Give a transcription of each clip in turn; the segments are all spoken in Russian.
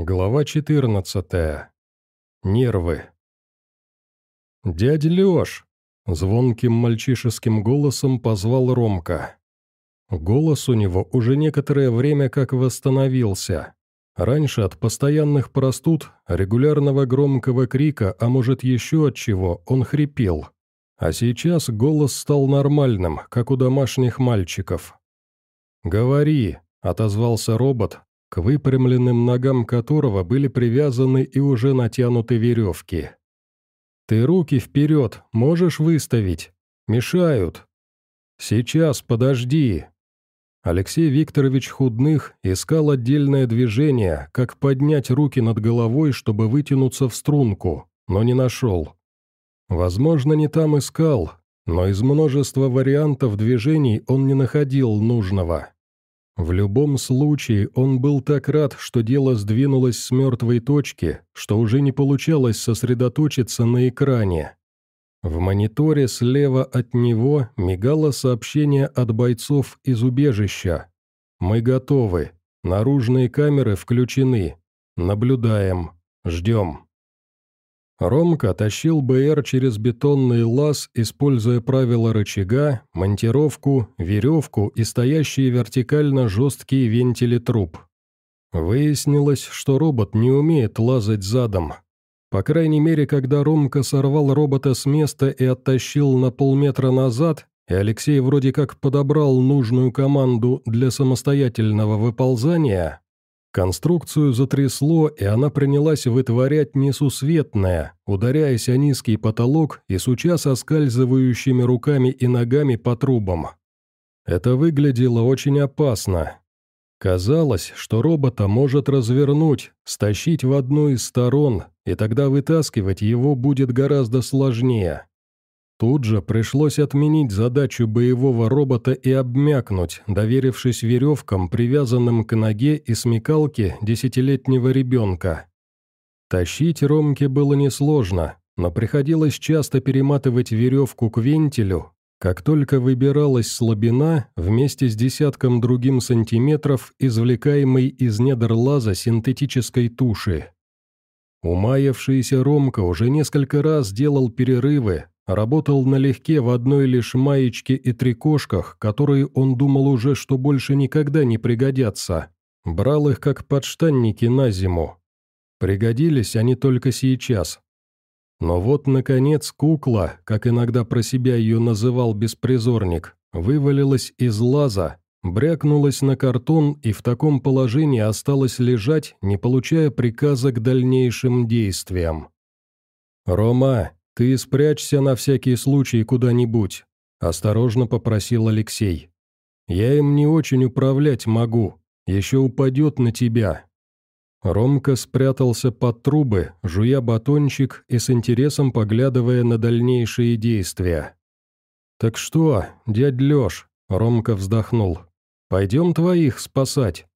Глава 14. Нервы. «Дядя Лёш!» — звонким мальчишеским голосом позвал Ромка. Голос у него уже некоторое время как восстановился. Раньше от постоянных простуд, регулярного громкого крика, а может еще от чего, он хрипел. А сейчас голос стал нормальным, как у домашних мальчиков. «Говори», — отозвался робот, к выпрямленным ногам которого были привязаны и уже натянуты веревки. «Ты руки вперед можешь выставить? Мешают!» «Сейчас, подожди!» Алексей Викторович Худных искал отдельное движение, как поднять руки над головой, чтобы вытянуться в струнку, но не нашел. Возможно, не там искал, но из множества вариантов движений он не находил нужного. В любом случае, он был так рад, что дело сдвинулось с мертвой точки, что уже не получалось сосредоточиться на экране. В мониторе слева от него мигало сообщение от бойцов из убежища. «Мы готовы. Наружные камеры включены. Наблюдаем. Ждем». Ромка тащил БР через бетонный лаз, используя правила рычага, монтировку, веревку и стоящие вертикально жесткие вентили труб. Выяснилось, что робот не умеет лазать задом. По крайней мере, когда Ромка сорвал робота с места и оттащил на полметра назад, и Алексей вроде как подобрал нужную команду для самостоятельного выползания, Конструкцию затрясло, и она принялась вытворять несусветное, ударяясь о низкий потолок и суча соскальзывающими руками и ногами по трубам. Это выглядело очень опасно. Казалось, что робота может развернуть, стащить в одну из сторон, и тогда вытаскивать его будет гораздо сложнее. Тут же пришлось отменить задачу боевого робота и обмякнуть, доверившись веревкам, привязанным к ноге и смекалке десятилетнего ребенка. Тащить Ромке было несложно, но приходилось часто перематывать веревку к вентилю, как только выбиралась слабина вместе с десятком другим сантиметров, извлекаемой из недр лаза синтетической туши. Умаявшийся Ромка уже несколько раз делал перерывы, Работал налегке в одной лишь маечке и трикошках, которые он думал уже, что больше никогда не пригодятся. Брал их как подштанники на зиму. Пригодились они только сейчас. Но вот, наконец, кукла, как иногда про себя ее называл беспризорник, вывалилась из лаза, брякнулась на картон и в таком положении осталась лежать, не получая приказа к дальнейшим действиям. «Рома, «Ты спрячься на всякий случай куда-нибудь», – осторожно попросил Алексей. «Я им не очень управлять могу, еще упадет на тебя». Ромка спрятался под трубы, жуя батончик и с интересом поглядывая на дальнейшие действия. «Так что, дядь Лёш?» – Ромка вздохнул. «Пойдем твоих спасать?»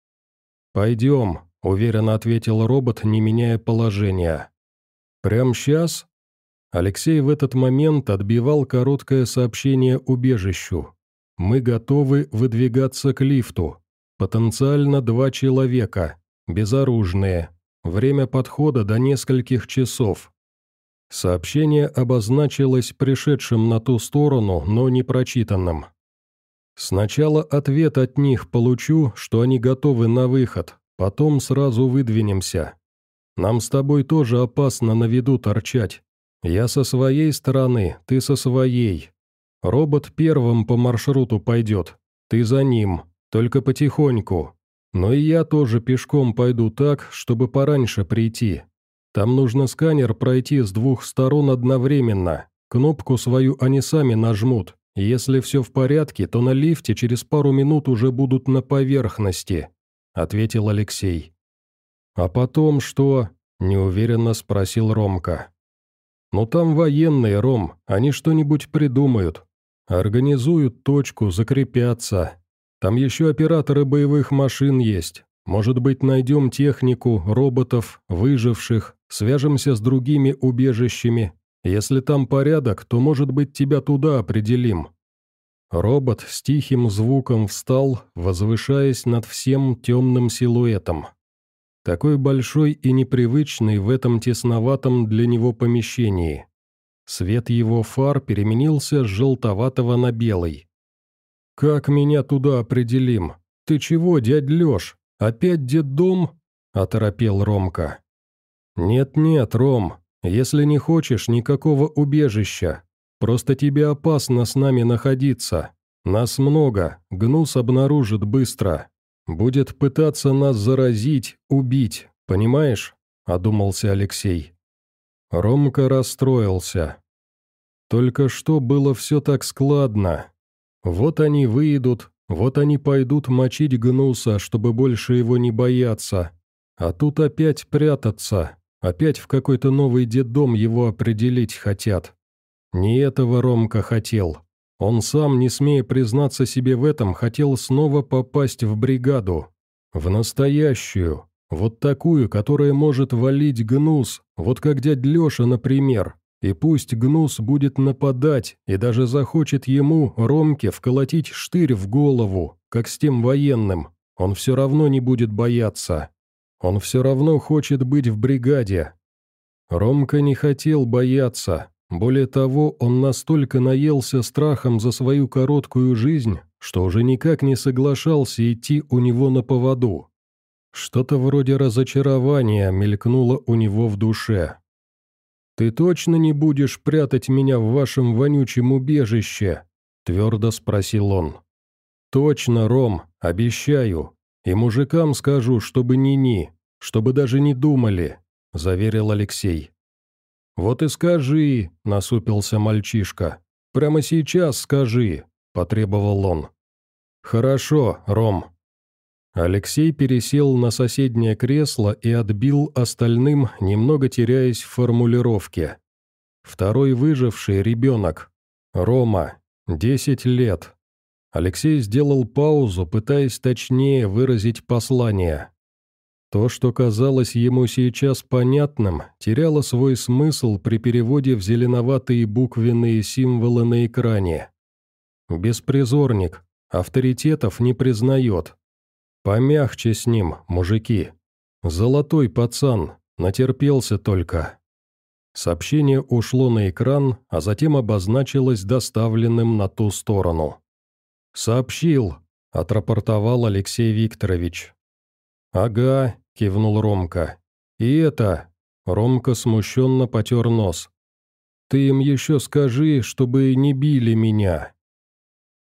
«Пойдем», – уверенно ответил робот, не меняя положения. «Прям сейчас?» Алексей в этот момент отбивал короткое сообщение убежищу. «Мы готовы выдвигаться к лифту. Потенциально два человека. Безоружные. Время подхода до нескольких часов». Сообщение обозначилось пришедшим на ту сторону, но не прочитанным. «Сначала ответ от них получу, что они готовы на выход, потом сразу выдвинемся. Нам с тобой тоже опасно на виду торчать, «Я со своей стороны, ты со своей. Робот первым по маршруту пойдет, ты за ним, только потихоньку. Но и я тоже пешком пойду так, чтобы пораньше прийти. Там нужно сканер пройти с двух сторон одновременно. Кнопку свою они сами нажмут. Если все в порядке, то на лифте через пару минут уже будут на поверхности», — ответил Алексей. «А потом что?» — неуверенно спросил Ромка. «Ну там военные, Ром, они что-нибудь придумают. Организуют точку, закрепятся. Там еще операторы боевых машин есть. Может быть, найдем технику, роботов, выживших, свяжемся с другими убежищами. Если там порядок, то, может быть, тебя туда определим». Робот с тихим звуком встал, возвышаясь над всем темным силуэтом. Такой большой и непривычный в этом тесноватом для него помещении. Свет его фар переменился с желтоватого на белый. «Как меня туда определим? Ты чего, дядь Лёш? Опять дом? оторопел Ромка. «Нет-нет, Ром, если не хочешь никакого убежища, просто тебе опасно с нами находиться. Нас много, Гнус обнаружит быстро. Будет пытаться нас заразить, убить, понимаешь?» – одумался Алексей. Ромка расстроился. Только что было все так складно. Вот они выйдут, вот они пойдут мочить Гнуса, чтобы больше его не бояться. А тут опять прятаться, опять в какой-то новый детдом его определить хотят. Не этого Ромка хотел. Он сам, не смея признаться себе в этом, хотел снова попасть в бригаду. В настоящую. Вот такую, которая может валить гнус, вот как дядь Леша, например. И пусть гнус будет нападать и даже захочет ему, Ромке, вколотить штырь в голову, как с тем военным, он все равно не будет бояться. Он все равно хочет быть в бригаде. Ромка не хотел бояться, более того, он настолько наелся страхом за свою короткую жизнь, что уже никак не соглашался идти у него на поводу. Что-то вроде разочарования мелькнуло у него в душе. «Ты точно не будешь прятать меня в вашем вонючем убежище?» – твердо спросил он. «Точно, Ром, обещаю. И мужикам скажу, чтобы ни-ни, чтобы даже не думали», – заверил Алексей. «Вот и скажи», — насупился мальчишка. «Прямо сейчас скажи», — потребовал он. «Хорошо, Ром». Алексей пересел на соседнее кресло и отбил остальным, немного теряясь в формулировке. Второй выживший ребенок. Рома. Десять лет. Алексей сделал паузу, пытаясь точнее выразить послание. То, что казалось ему сейчас понятным, теряло свой смысл при переводе в зеленоватые буквенные символы на экране. Беспризорник, авторитетов не признает. Помягче с ним, мужики. Золотой пацан, натерпелся только. Сообщение ушло на экран, а затем обозначилось доставленным на ту сторону. «Сообщил», – отрапортовал Алексей Викторович. «Ага, — кивнул Ромка. «И это...» — Ромка смущенно потер нос. «Ты им еще скажи, чтобы не били меня».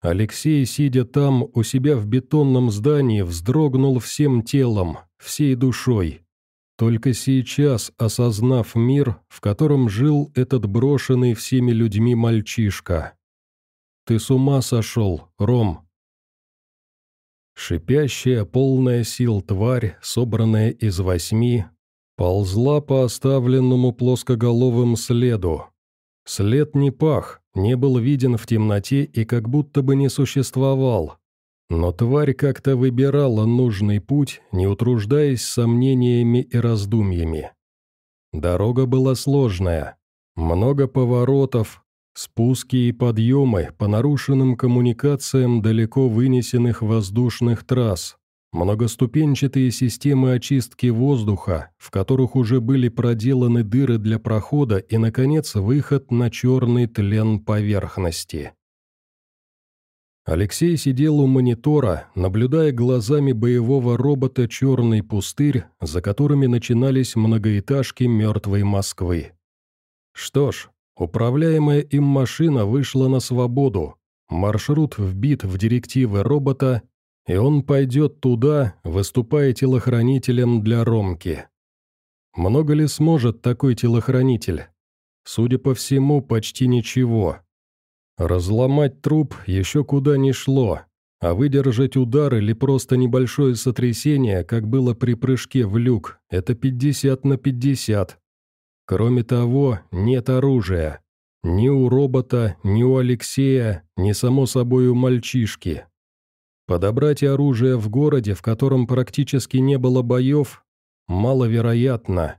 Алексей, сидя там, у себя в бетонном здании, вздрогнул всем телом, всей душой. Только сейчас, осознав мир, в котором жил этот брошенный всеми людьми мальчишка. «Ты с ума сошел, Ром», Шипящая, полная сил тварь, собранная из восьми, ползла по оставленному плоскоголовым следу. След не пах, не был виден в темноте и как будто бы не существовал. Но тварь как-то выбирала нужный путь, не утруждаясь сомнениями и раздумьями. Дорога была сложная. Много поворотов, Спуски и подъемы по нарушенным коммуникациям далеко вынесенных воздушных трасс, многоступенчатые системы очистки воздуха, в которых уже были проделаны дыры для прохода и, наконец, выход на черный тлен поверхности. Алексей сидел у монитора, наблюдая глазами боевого робота черный пустырь, за которыми начинались многоэтажки мертвой Москвы. Что ж, Управляемая им машина вышла на свободу, маршрут вбит в директивы робота, и он пойдет туда, выступая телохранителем для Ромки. Много ли сможет такой телохранитель? Судя по всему, почти ничего. Разломать труп еще куда не шло, а выдержать удар или просто небольшое сотрясение, как было при прыжке в люк, это 50 на 50. Кроме того, нет оружия. Ни у робота, ни у Алексея, ни, само собой, у мальчишки. Подобрать оружие в городе, в котором практически не было боев, маловероятно.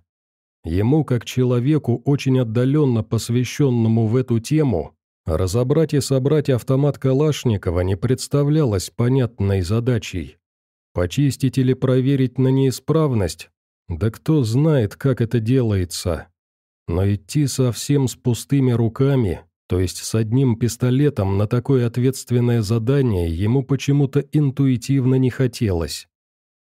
Ему, как человеку, очень отдаленно посвященному в эту тему, разобрать и собрать автомат Калашникова не представлялось понятной задачей. Почистить или проверить на неисправность Да кто знает, как это делается. Но идти совсем с пустыми руками, то есть с одним пистолетом на такое ответственное задание, ему почему-то интуитивно не хотелось.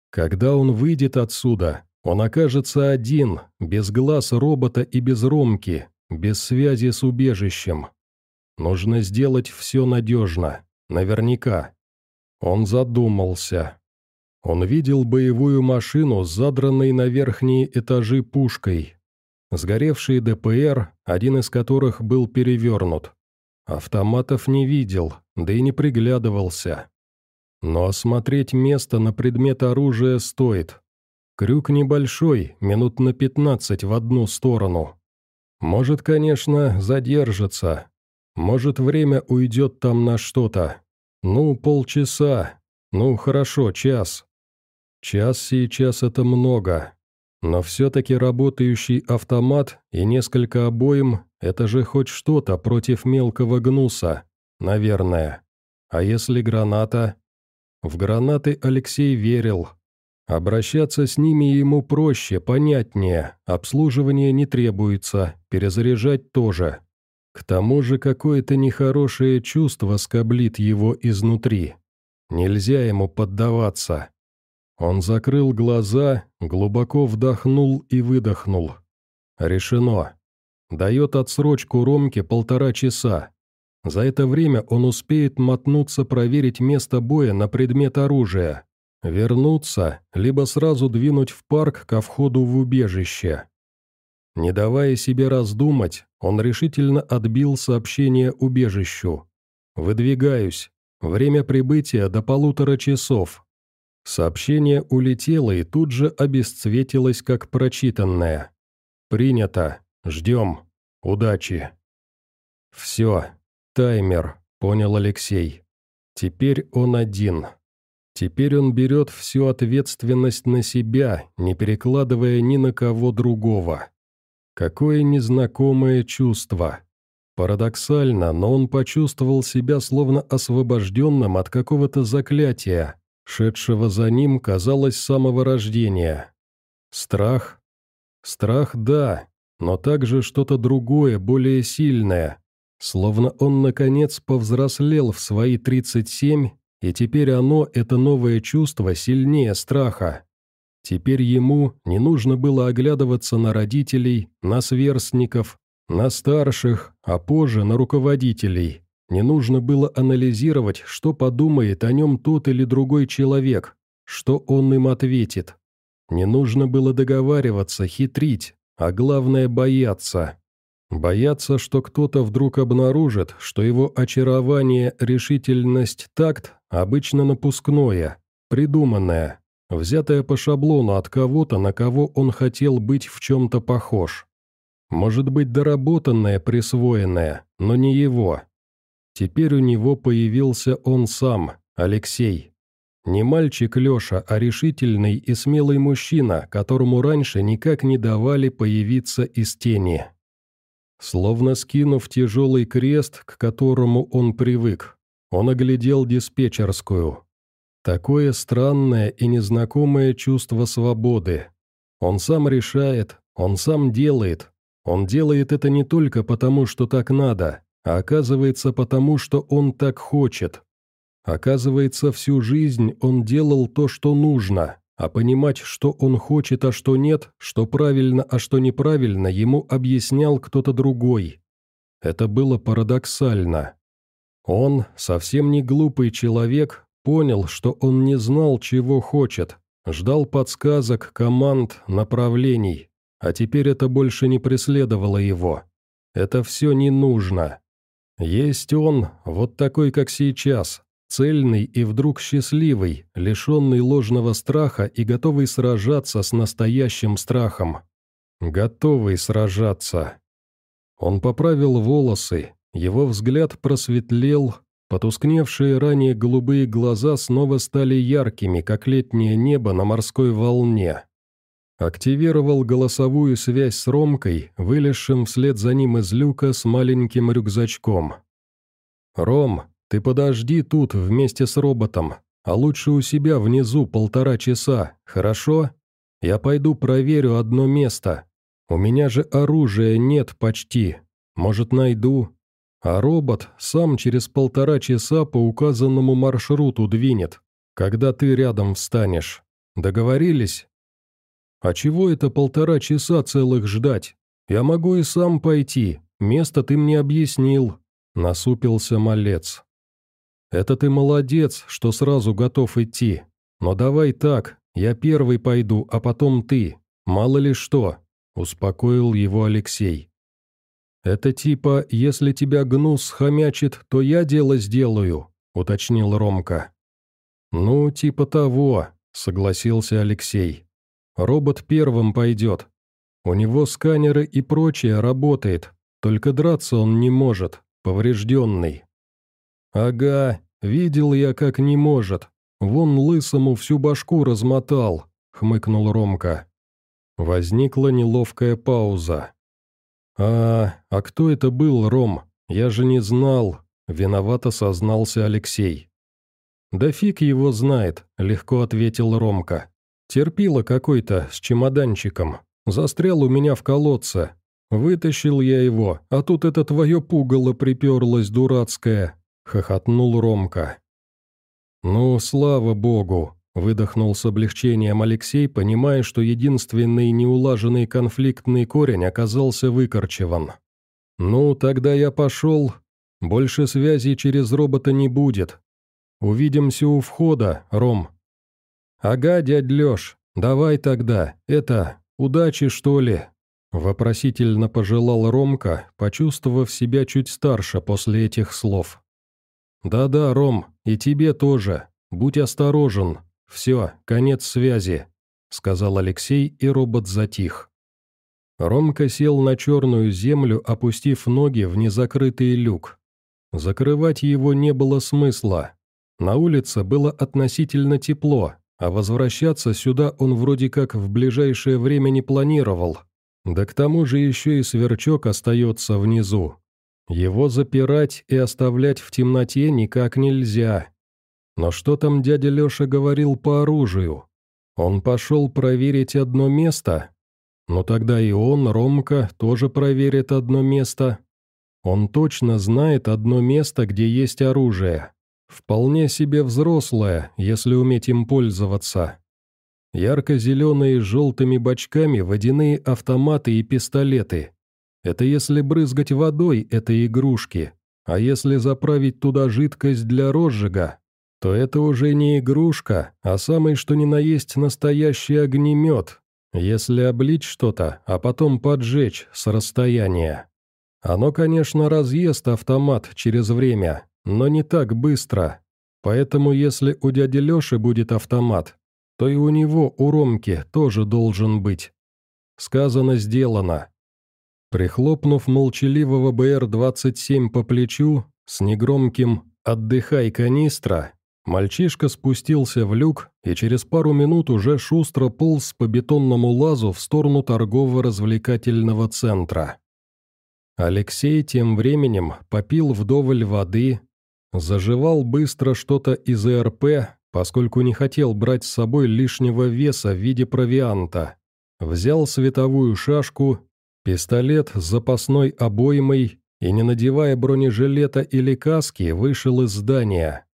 Когда он выйдет отсюда, он окажется один, без глаз робота и без ромки, без связи с убежищем. Нужно сделать все надежно, наверняка. Он задумался. Он видел боевую машину с задранной на верхние этажи пушкой, Сгоревший ДПР, один из которых был перевернут. Автоматов не видел, да и не приглядывался. Но осмотреть место на предмет оружия стоит. Крюк небольшой, минут на 15 в одну сторону. Может, конечно, задержится. Может, время уйдет там на что-то. Ну, полчаса. Ну, хорошо, час. Час сейчас это много. Но все-таки работающий автомат и несколько обоим – это же хоть что-то против мелкого гнуса, наверное. А если граната? В гранаты Алексей верил. Обращаться с ними ему проще, понятнее, обслуживание не требуется, перезаряжать тоже. К тому же какое-то нехорошее чувство скоблит его изнутри. Нельзя ему поддаваться. Он закрыл глаза, глубоко вдохнул и выдохнул. Решено. Дает отсрочку Ромке полтора часа. За это время он успеет мотнуться проверить место боя на предмет оружия. Вернуться, либо сразу двинуть в парк ко входу в убежище. Не давая себе раздумать, он решительно отбил сообщение убежищу. «Выдвигаюсь. Время прибытия до полутора часов. Сообщение улетело и тут же обесцветилось как прочитанное. «Принято. Ждем. Удачи». «Все. Таймер», — понял Алексей. «Теперь он один. Теперь он берет всю ответственность на себя, не перекладывая ни на кого другого. Какое незнакомое чувство. Парадоксально, но он почувствовал себя словно освобожденным от какого-то заклятия, шедшего за ним, казалось, самого рождения. Страх? Страх, да, но также что-то другое, более сильное. Словно он, наконец, повзрослел в свои 37, и теперь оно, это новое чувство, сильнее страха. Теперь ему не нужно было оглядываться на родителей, на сверстников, на старших, а позже на руководителей. Не нужно было анализировать, что подумает о нем тот или другой человек, что он им ответит. Не нужно было договариваться, хитрить, а главное бояться. Бояться, что кто-то вдруг обнаружит, что его очарование, решительность, такт обычно напускное, придуманное, взятое по шаблону от кого-то, на кого он хотел быть в чем-то похож. Может быть, доработанное, присвоенное, но не его. Теперь у него появился он сам, Алексей. Не мальчик Леша, а решительный и смелый мужчина, которому раньше никак не давали появиться из тени. Словно скинув тяжелый крест, к которому он привык, он оглядел диспетчерскую. Такое странное и незнакомое чувство свободы. Он сам решает, он сам делает. Он делает это не только потому, что так надо, а оказывается потому, что он так хочет. Оказывается, всю жизнь он делал то, что нужно, а понимать, что он хочет, а что нет, что правильно, а что неправильно, ему объяснял кто-то другой. Это было парадоксально. Он, совсем не глупый человек, понял, что он не знал, чего хочет, ждал подсказок, команд, направлений, а теперь это больше не преследовало его. Это все не нужно. Есть он, вот такой, как сейчас, цельный и вдруг счастливый, лишенный ложного страха и готовый сражаться с настоящим страхом. Готовый сражаться. Он поправил волосы, его взгляд просветлел, потускневшие ранее голубые глаза снова стали яркими, как летнее небо на морской волне. Активировал голосовую связь с Ромкой, вылезшим вслед за ним из люка с маленьким рюкзачком. «Ром, ты подожди тут вместе с роботом, а лучше у себя внизу полтора часа, хорошо? Я пойду проверю одно место. У меня же оружия нет почти. Может, найду. А робот сам через полтора часа по указанному маршруту двинет, когда ты рядом встанешь. Договорились? А чего это полтора часа целых ждать? Я могу и сам пойти. Место ты мне объяснил. Насупился малец. Это ты молодец, что сразу готов идти. Но давай так, я первый пойду, а потом ты. Мало ли что. Успокоил его Алексей. «Это типа, если тебя гнус хомячит, то я дело сделаю», — уточнил Ромка. «Ну, типа того», — согласился Алексей. «Робот первым пойдет. У него сканеры и прочее работает, только драться он не может, поврежденный». «Ага, видел я, как не может. Вон лысому всю башку размотал», — хмыкнул Ромка. Возникла неловкая пауза. «А, а кто это был, Ром? Я же не знал», — виновато сознался Алексей. «Да фиг его знает», — легко ответил Ромка. «Терпила какой-то с чемоданчиком. Застрял у меня в колодце. Вытащил я его, а тут это твое пугало приперлось дурацкое», — хохотнул Ромка. «Ну, слава богу», Выдохнул с облегчением Алексей, понимая, что единственный неулаженный конфликтный корень оказался выкорчеван. «Ну, тогда я пошел. Больше связи через робота не будет. Увидимся у входа, Ром». «Ага, дядь Леш, давай тогда. Это, удачи, что ли?» Вопросительно пожелал Ромка, почувствовав себя чуть старше после этих слов. «Да-да, Ром, и тебе тоже. Будь осторожен, «Все, конец связи», — сказал Алексей, и робот затих. Ромка сел на черную землю, опустив ноги в незакрытый люк. Закрывать его не было смысла. На улице было относительно тепло, а возвращаться сюда он вроде как в ближайшее время не планировал. Да к тому же еще и сверчок остается внизу. Его запирать и оставлять в темноте никак нельзя. Но что там дядя Леша говорил по оружию? Он пошел проверить одно место? Но тогда и он, Ромка, тоже проверит одно место. Он точно знает одно место, где есть оружие. Вполне себе взрослое, если уметь им пользоваться. Ярко-зеленые с желтыми бочками водяные автоматы и пистолеты. Это если брызгать водой, это игрушки. А если заправить туда жидкость для розжига, то это уже не игрушка, а самый что ни на есть настоящий огнемет, если облить что-то, а потом поджечь с расстояния. Оно, конечно, разъест автомат через время, но не так быстро. Поэтому если у дяди Леши будет автомат, то и у него, у Ромки, тоже должен быть. Сказано, сделано. Прихлопнув молчаливого БР-27 по плечу, с негромким «отдыхай, канистра», Мальчишка спустился в люк и через пару минут уже шустро полз по бетонному лазу в сторону торгово-развлекательного центра. Алексей тем временем попил вдоволь воды, заживал быстро что-то из ЭРП, поскольку не хотел брать с собой лишнего веса в виде провианта. Взял световую шашку, пистолет с запасной обоймой и, не надевая бронежилета или каски, вышел из здания.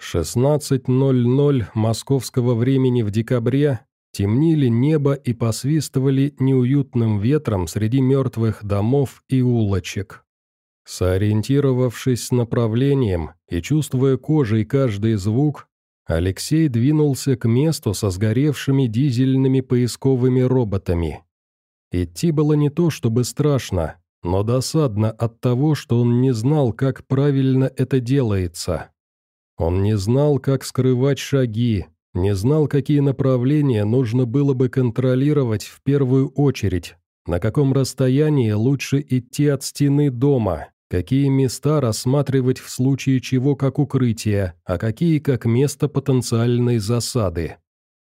16.00 московского времени в декабре темнили небо и посвистывали неуютным ветром среди мертвых домов и улочек. Сориентировавшись с направлением и чувствуя кожей каждый звук, Алексей двинулся к месту со сгоревшими дизельными поисковыми роботами. Идти было не то чтобы страшно, но досадно от того, что он не знал, как правильно это делается. Он не знал, как скрывать шаги, не знал, какие направления нужно было бы контролировать в первую очередь, на каком расстоянии лучше идти от стены дома, какие места рассматривать в случае чего как укрытие, а какие как место потенциальной засады.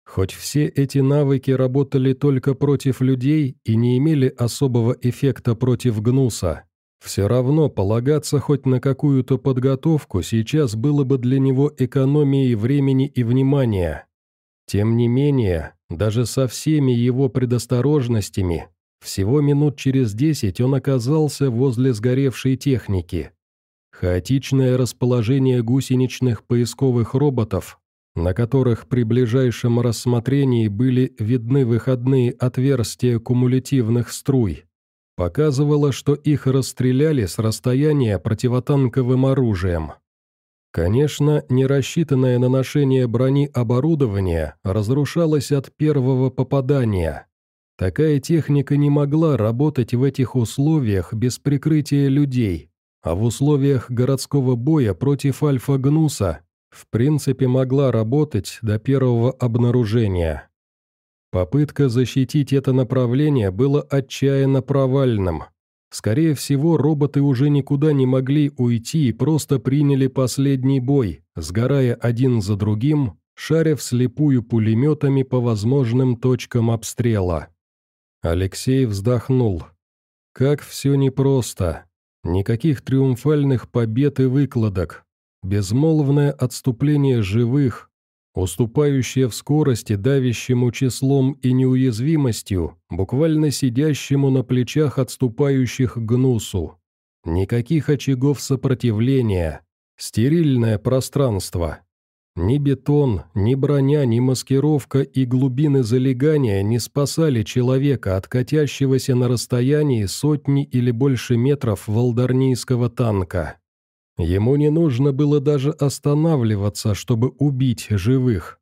Хоть все эти навыки работали только против людей и не имели особого эффекта против гнуса, все равно полагаться хоть на какую-то подготовку сейчас было бы для него экономией времени и внимания. Тем не менее, даже со всеми его предосторожностями, всего минут через десять он оказался возле сгоревшей техники. Хаотичное расположение гусеничных поисковых роботов, на которых при ближайшем рассмотрении были видны выходные отверстия кумулятивных струй, показывало, что их расстреляли с расстояния противотанковым оружием. Конечно, не рассчитанное на ношение брони оборудование разрушалось от первого попадания. Такая техника не могла работать в этих условиях без прикрытия людей, а в условиях городского боя против Альфа-Гнуса в принципе могла работать до первого обнаружения. Попытка защитить это направление было отчаянно провальным. Скорее всего, роботы уже никуда не могли уйти и просто приняли последний бой, сгорая один за другим, шаря вслепую пулеметами по возможным точкам обстрела. Алексей вздохнул. Как все непросто. Никаких триумфальных побед и выкладок. Безмолвное отступление живых, уступающее в скорости давящему числом и неуязвимостью, буквально сидящему на плечах отступающих гнусу. Никаких очагов сопротивления. Стерильное пространство. Ни бетон, ни броня, ни маскировка и глубины залегания не спасали человека от катящегося на расстоянии сотни или больше метров волдарнийского танка. Ему не нужно было даже останавливаться, чтобы убить живых.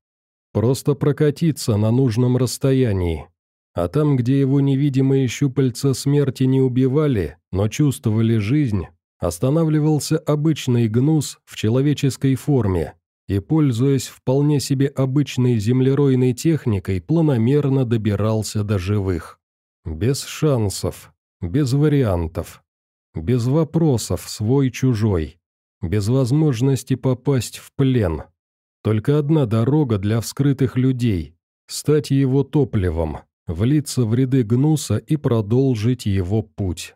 Просто прокатиться на нужном расстоянии. А там, где его невидимые щупальца смерти не убивали, но чувствовали жизнь, останавливался обычный гнус в человеческой форме, и, пользуясь вполне себе обычной землеройной техникой, планомерно добирался до живых. Без шансов, без вариантов, без вопросов свой-чужой, без возможности попасть в плен. Только одна дорога для вскрытых людей – стать его топливом, влиться в ряды гнуса и продолжить его путь.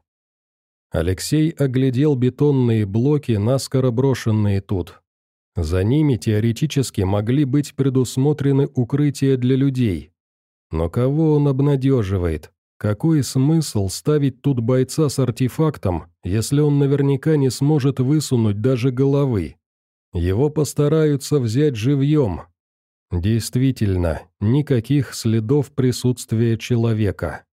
Алексей оглядел бетонные блоки, наскоро брошенные тут, за ними теоретически могли быть предусмотрены укрытия для людей. Но кого он обнадеживает? Какой смысл ставить тут бойца с артефактом, если он наверняка не сможет высунуть даже головы? Его постараются взять живьем. Действительно, никаких следов присутствия человека.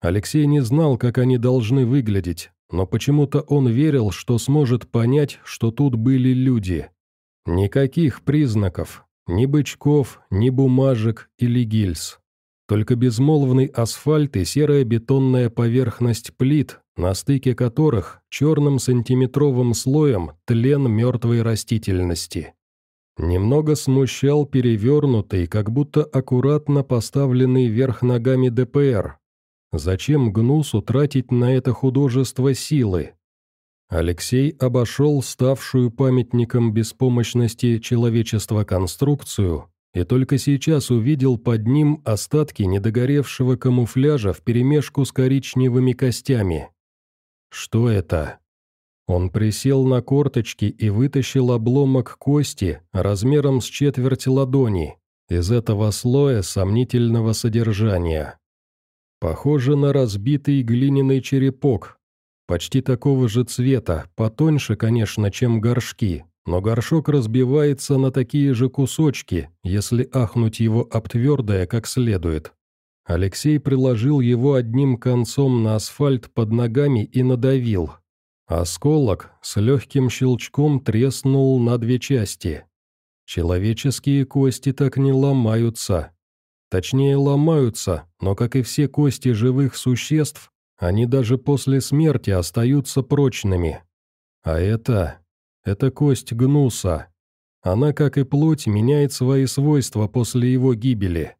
Алексей не знал, как они должны выглядеть, но почему-то он верил, что сможет понять, что тут были люди. Никаких признаков, ни бычков, ни бумажек или гильз. Только безмолвный асфальт и серая бетонная поверхность плит, на стыке которых черным сантиметровым слоем тлен мертвой растительности. Немного смущал перевернутый, как будто аккуратно поставленный вверх ногами ДПР. Зачем Гнусу тратить на это художество силы? Алексей обошел ставшую памятником беспомощности человечества конструкцию и только сейчас увидел под ним остатки недогоревшего камуфляжа вперемешку с коричневыми костями. Что это? Он присел на корточки и вытащил обломок кости размером с четверть ладони из этого слоя сомнительного содержания. Похоже на разбитый глиняный черепок, Почти такого же цвета, потоньше, конечно, чем горшки, но горшок разбивается на такие же кусочки, если ахнуть его об твердое как следует. Алексей приложил его одним концом на асфальт под ногами и надавил. Осколок с легким щелчком треснул на две части. Человеческие кости так не ломаются. Точнее, ломаются, но, как и все кости живых существ, они даже после смерти остаются прочными. А это... это кость гнуса. Она, как и плоть, меняет свои свойства после его гибели.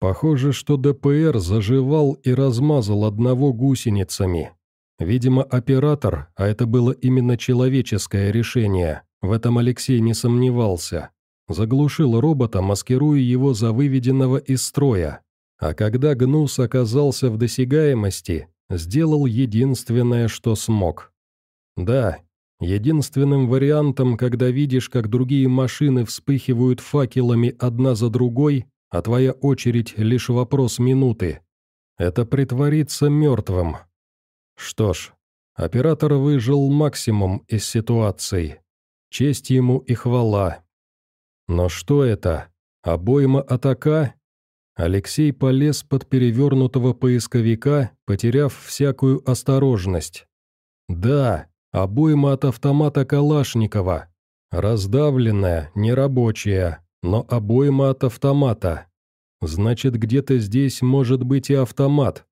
Похоже, что ДПР заживал и размазал одного гусеницами. Видимо, оператор, а это было именно человеческое решение, в этом Алексей не сомневался, заглушил робота, маскируя его за выведенного из строя. А когда Гнус оказался в досягаемости, сделал единственное, что смог. Да, единственным вариантом, когда видишь, как другие машины вспыхивают факелами одна за другой, а твоя очередь лишь вопрос минуты. Это притвориться мертвым. Что ж, оператор выжил максимум из ситуации. Честь ему и хвала. Но что это? Обойма атака? Алексей полез под перевернутого поисковика, потеряв всякую осторожность. Да, обойма от автомата Калашникова. Раздавленная, нерабочая, но обойма от автомата. Значит, где-то здесь может быть и автомат.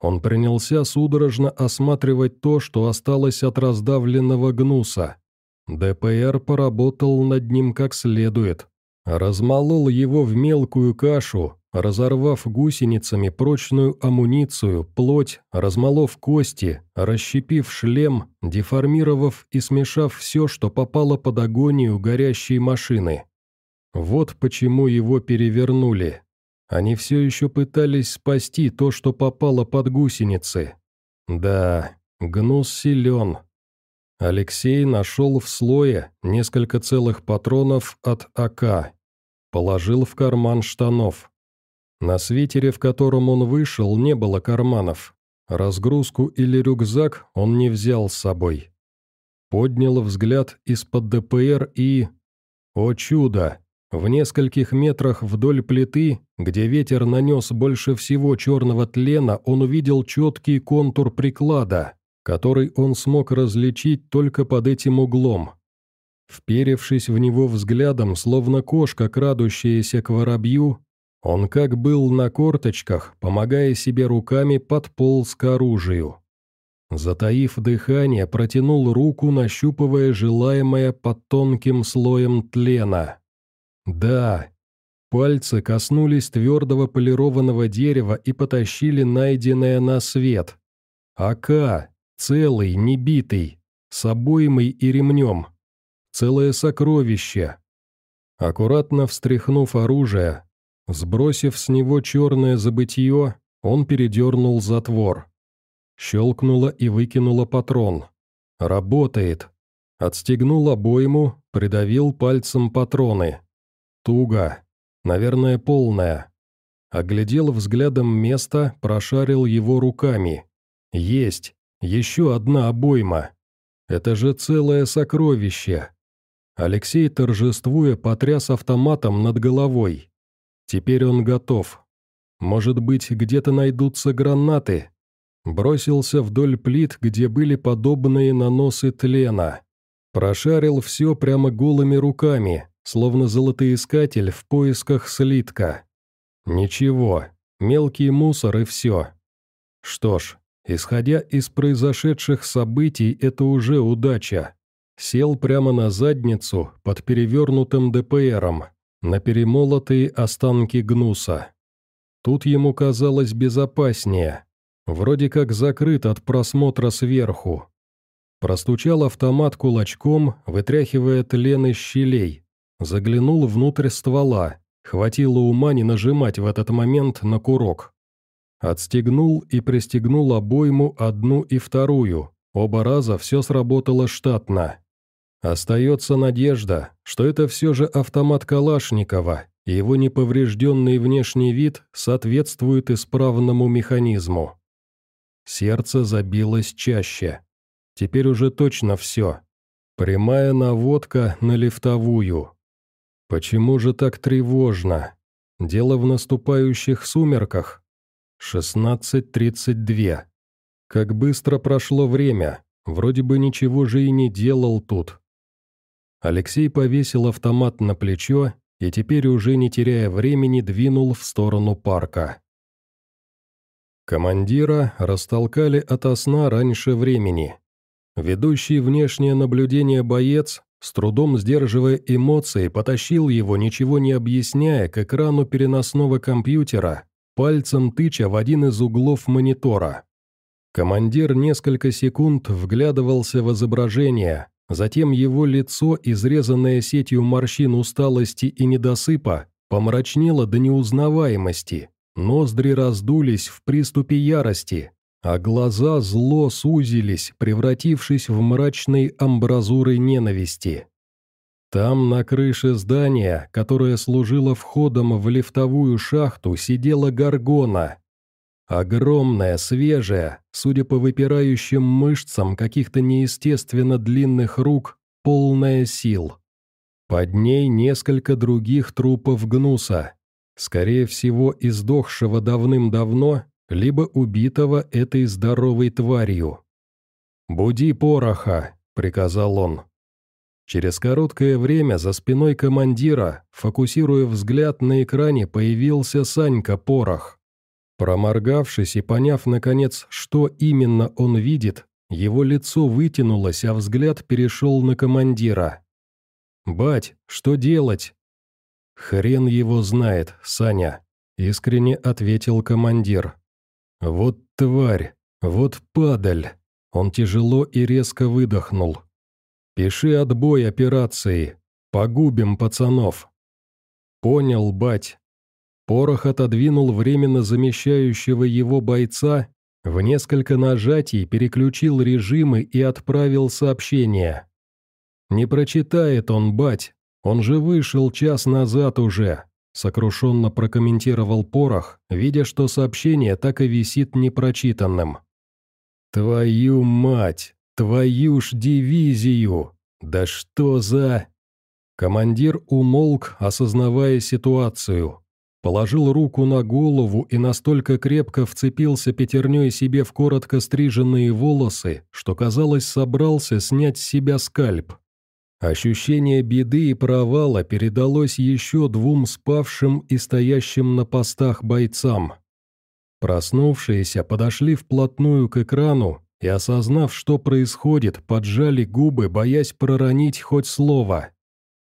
Он принялся судорожно осматривать то, что осталось от раздавленного гнуса. ДПР поработал над ним как следует. Размолол его в мелкую кашу, разорвав гусеницами прочную амуницию, плоть, размолов кости, расщепив шлем, деформировав и смешав все, что попало под агонию горящей машины. Вот почему его перевернули. Они все еще пытались спасти то, что попало под гусеницы. Да, гнус силен. Алексей нашел в слое несколько целых патронов от АК. Положил в карман штанов. На свитере, в котором он вышел, не было карманов. Разгрузку или рюкзак он не взял с собой. Поднял взгляд из-под ДПР и... О чудо! В нескольких метрах вдоль плиты, где ветер нанес больше всего черного тлена, он увидел четкий контур приклада, который он смог различить только под этим углом. Вперевшись в него взглядом, словно кошка, крадущаяся к воробью, он как был на корточках, помогая себе руками, подполз к оружию. Затаив дыхание, протянул руку, нащупывая желаемое под тонким слоем тлена. Да, пальцы коснулись твердого полированного дерева и потащили найденное на свет. АК, целый, небитый, с обоймой и ремнем. Целое сокровище. Аккуратно встряхнув оружие, Сбросив с него черное забытье, он передернул затвор. Щелкнуло и выкинуло патрон. «Работает!» Отстегнул обойму, придавил пальцем патроны. Туго. Наверное, полная. Оглядел взглядом место, прошарил его руками. Есть. Еще одна обойма. Это же целое сокровище. Алексей, торжествуя, потряс автоматом над головой. Теперь он готов. Может быть, где-то найдутся гранаты. Бросился вдоль плит, где были подобные наносы тлена. Прошарил все прямо голыми руками, словно золотоискатель в поисках слитка. Ничего, мелкий мусор и все. Что ж, исходя из произошедших событий, это уже удача. Сел прямо на задницу под перевернутым ДПРом, на перемолотые останки гнуса. Тут ему казалось безопаснее, вроде как закрыт от просмотра сверху. Простучал автомат кулачком, вытряхивая тлен из щелей. Заглянул внутрь ствола, хватило ума не нажимать в этот момент на курок. Отстегнул и пристегнул обойму одну и вторую, оба раза все сработало штатно. Остается надежда, что это все же автомат Калашникова, и его неповрежденный внешний вид соответствует исправному механизму. Сердце забилось чаще. Теперь уже точно все. Прямая наводка на лифтовую. Почему же так тревожно? Дело в наступающих сумерках. 16.32. Как быстро прошло время. Вроде бы ничего же и не делал тут. Алексей повесил автомат на плечо и теперь, уже не теряя времени, двинул в сторону парка. Командира растолкали ото сна раньше времени. Ведущий внешнее наблюдение боец, с трудом сдерживая эмоции, потащил его, ничего не объясняя, к экрану переносного компьютера, пальцем тыча в один из углов монитора. Командир несколько секунд вглядывался в изображение, Затем его лицо, изрезанное сетью морщин усталости и недосыпа, помрачнело до неузнаваемости, ноздри раздулись в приступе ярости, а глаза зло сузились, превратившись в мрачные амбразуры ненависти. Там на крыше здания, которое служило входом в лифтовую шахту, сидела горгона. Огромная, свежая, судя по выпирающим мышцам каких-то неестественно длинных рук, полная сил. Под ней несколько других трупов гнуса, скорее всего, издохшего давным-давно, либо убитого этой здоровой тварью. «Буди пороха», — приказал он. Через короткое время за спиной командира, фокусируя взгляд на экране, появился Санька Порох. Проморгавшись и поняв, наконец, что именно он видит, его лицо вытянулось, а взгляд перешел на командира. «Бать, что делать?» «Хрен его знает, Саня», — искренне ответил командир. «Вот тварь, вот падаль!» Он тяжело и резко выдохнул. «Пиши отбой операции. Погубим пацанов». «Понял, бать». Порох отодвинул временно замещающего его бойца, в несколько нажатий переключил режимы и отправил сообщение. «Не прочитает он, бать, он же вышел час назад уже», сокрушенно прокомментировал Порох, видя, что сообщение так и висит непрочитанным. «Твою мать! Твою ж дивизию! Да что за...» Командир умолк, осознавая ситуацию. Положил руку на голову и настолько крепко вцепился пятерней себе в коротко стриженные волосы, что, казалось, собрался снять с себя скальп. Ощущение беды и провала передалось еще двум спавшим и стоящим на постах бойцам. Проснувшиеся подошли вплотную к экрану и, осознав, что происходит, поджали губы, боясь проронить хоть слово.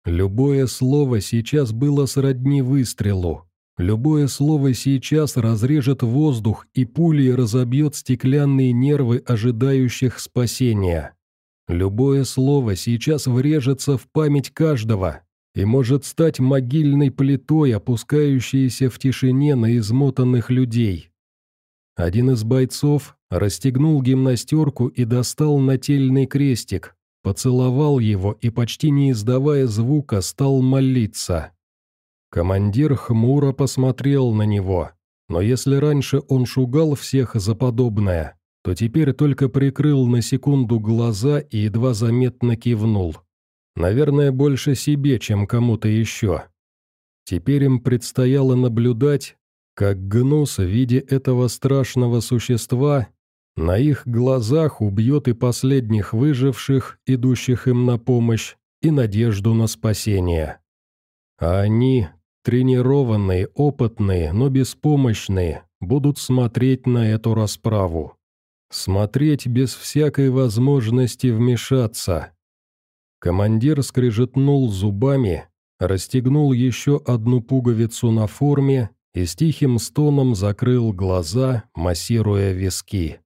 Любое слово сейчас было сродни выстрелу. Любое слово сейчас разрежет воздух и пулей разобьет стеклянные нервы ожидающих спасения. Любое слово сейчас врежется в память каждого и может стать могильной плитой, опускающейся в тишине на измотанных людей. Один из бойцов расстегнул гимнастерку и достал нательный крестик, поцеловал его и, почти не издавая звука, стал молиться. Командир хмуро посмотрел на него, но если раньше он шугал всех за подобное, то теперь только прикрыл на секунду глаза и едва заметно кивнул. Наверное, больше себе, чем кому-то еще. Теперь им предстояло наблюдать, как Гнус в виде этого страшного существа на их глазах убьет и последних выживших, идущих им на помощь, и надежду на спасение. А они, тренированные, опытные, но беспомощные, будут смотреть на эту расправу. Смотреть без всякой возможности вмешаться. Командир скрежетнул зубами, расстегнул еще одну пуговицу на форме и с тихим стоном закрыл глаза, массируя виски.